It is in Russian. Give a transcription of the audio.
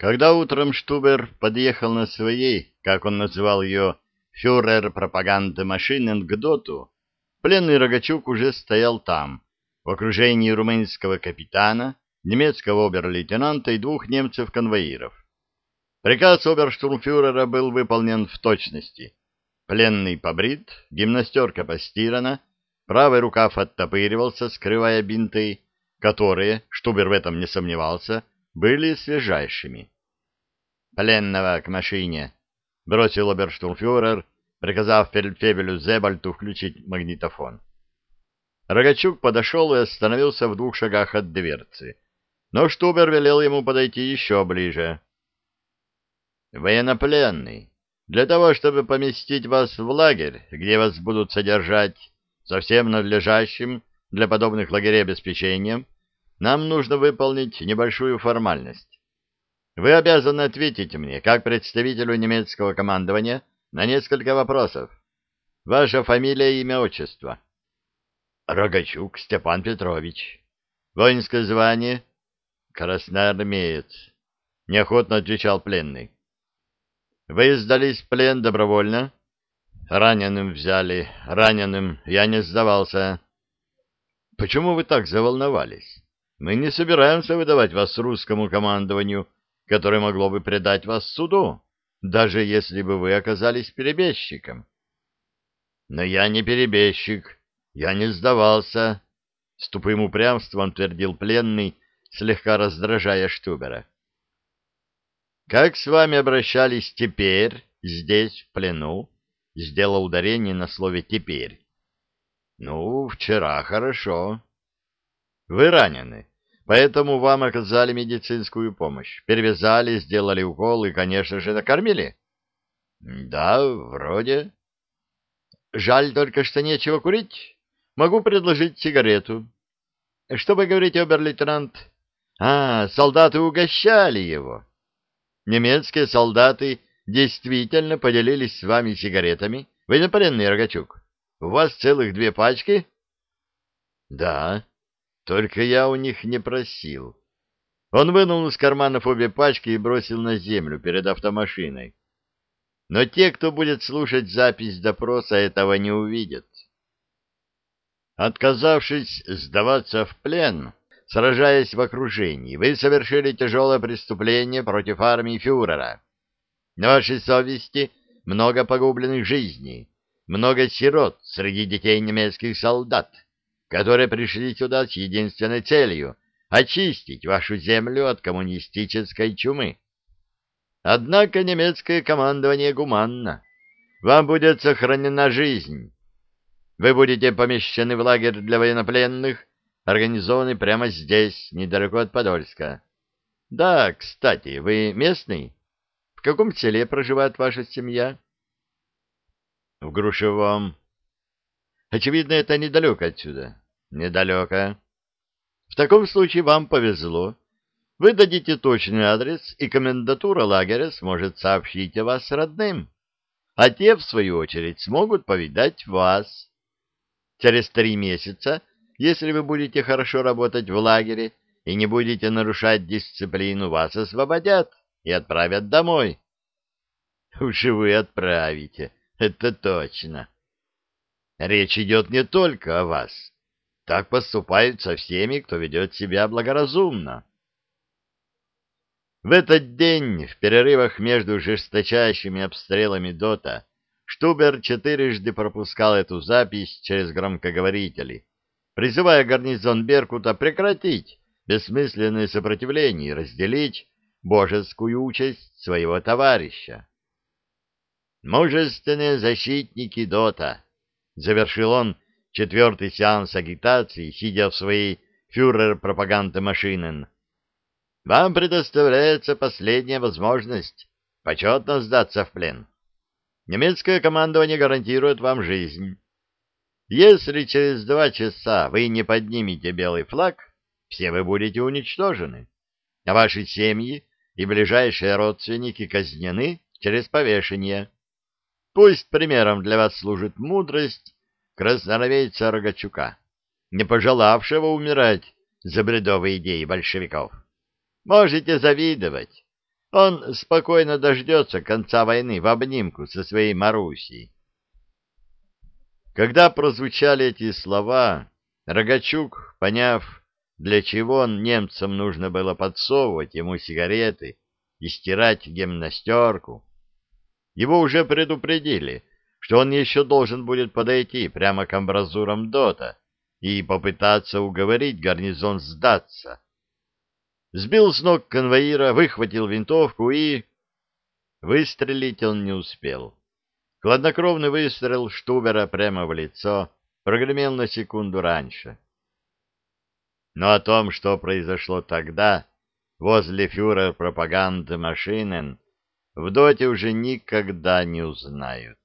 Когда утром Штубер подъехал на своей, как он называл ее, фюрер пропаганды машины к доту, пленный Рогачук уже стоял там, в окружении румынского капитана, немецкого обер-лейтенанта и двух немцев-конвоиров. Приказ оберштурмфюрера был выполнен в точности. Пленный побрит, гимнастерка постирана, правый рукав оттопыривался, скрывая бинты, которые, Штубер в этом не сомневался, были свежайшими. «Пленного к машине!» — бросил оберштурмфюрер, приказав фельдфебелю Зебальту включить магнитофон. Рогачук подошел и остановился в двух шагах от дверцы, но Штубер велел ему подойти еще ближе. «Военнопленный, для того, чтобы поместить вас в лагерь, где вас будут содержать со всем надлежащим для подобных лагерей обеспечением, нам нужно выполнить небольшую формальность. Вы обязаны ответить мне, как представителю немецкого командования, на несколько вопросов. Ваша фамилия, имя, отчество. Рогачук Степан Петрович. Воинское звание? Красноармеец. Неохотно отвечал пленный. Вы сдались в плен добровольно? Раненым взяли. Раненым я не сдавался. Почему вы так заволновались? Мы не собираемся выдавать вас русскому командованию, которое могло бы предать вас суду, даже если бы вы оказались перебежчиком. Но я не перебежчик, я не сдавался, — с тупым упрямством твердил пленный, слегка раздражая Штубера. Как с вами обращались теперь, здесь, в плену? Сделал ударение на слове «теперь». Ну, вчера хорошо. Вы ранены. Поэтому вам оказали медицинскую помощь. Перевязали, сделали укол и, конечно же, накормили? Да, вроде. Жаль только, что нечего курить. Могу предложить сигарету. Что вы говорите, обер-лейтенант? А, солдаты угощали его. Немецкие солдаты действительно поделились с вами сигаретами. Вы не пленный, Рогачук? У вас целых две пачки? Да. Только я у них не просил. Он вынул из карманов обе пачки и бросил на землю перед автомашиной. Но те, кто будет слушать запись допроса, этого не увидят. Отказавшись сдаваться в плен, сражаясь в окружении, вы совершили тяжелое преступление против армии фюрера. На вашей совести много погубленных жизней, много сирот среди детей немецких солдат которые пришли сюда с единственной целью — очистить вашу землю от коммунистической чумы. Однако немецкое командование гуманно. Вам будет сохранена жизнь. Вы будете помещены в лагерь для военнопленных, организованный прямо здесь, недалеко от Подольска. Да, кстати, вы местный? В каком селе проживает ваша семья? В Грушевом. Очевидно, это недалеко отсюда. Недалеко. В таком случае вам повезло. Вы дадите точный адрес, и комендатура лагеря сможет сообщить о вас родным, а те, в свою очередь, смогут повидать вас. Через три месяца, если вы будете хорошо работать в лагере и не будете нарушать дисциплину, вас освободят и отправят домой. Уж вы отправите, это точно. Речь идет не только о вас. Так поступают со всеми, кто ведет себя благоразумно. В этот день, в перерывах между жесточайшими обстрелами ДОТа, Штубер четырежды пропускал эту запись через громкоговорители, призывая гарнизон Беркута прекратить бессмысленное сопротивление и разделить божескую участь своего товарища. «Мужественные защитники ДОТа», — завершил он четвертый сеанс агитации, сидя в своей фюрер-пропаганды-машинен. Вам предоставляется последняя возможность почетно сдаться в плен. Немецкое командование гарантирует вам жизнь. Если через два часа вы не поднимете белый флаг, все вы будете уничтожены, а ваши семьи и ближайшие родственники казнены через повешение. Пусть примером для вас служит мудрость красноармейца Рогачука, не пожелавшего умирать за бредовые идеи большевиков. Можете завидовать. Он спокойно дождется конца войны в обнимку со своей Марусей. Когда прозвучали эти слова, Рогачук, поняв, для чего немцам нужно было подсовывать ему сигареты и стирать гимнастерку, его уже предупредили, что он еще должен будет подойти прямо к амбразурам ДОТа и попытаться уговорить гарнизон сдаться. Сбил с ног конвоира, выхватил винтовку и... Выстрелить он не успел. Хладнокровный выстрел Штубера прямо в лицо прогремел на секунду раньше. Но о том, что произошло тогда, возле фюрер пропаганды Машинен, в доте уже никогда не узнают.